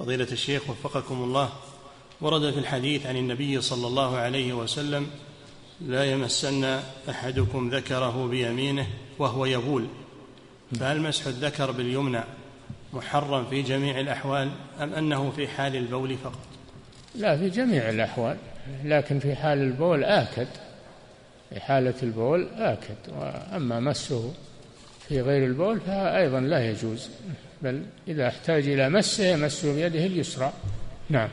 فضيلة الشيخ وفقكم الله ورد في الحديث عن النبي صلى الله عليه وسلم لا يمسن أحدكم ذكره بيمينه وهو يبول. فهل مسح الذكر باليمنى محرم في جميع الأحوال أم أنه في حال البول فقط؟ لا في جميع الأحوال لكن في حال البول آكد في حالة البول آكد وأما مسه في غير البول فأيضا لا يجوز بل إذا احتاج إلى مسه يمسه بيده اليسرى. نعم.